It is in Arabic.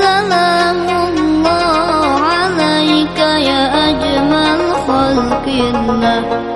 سلام الله عليك يا أجمل خلق الله.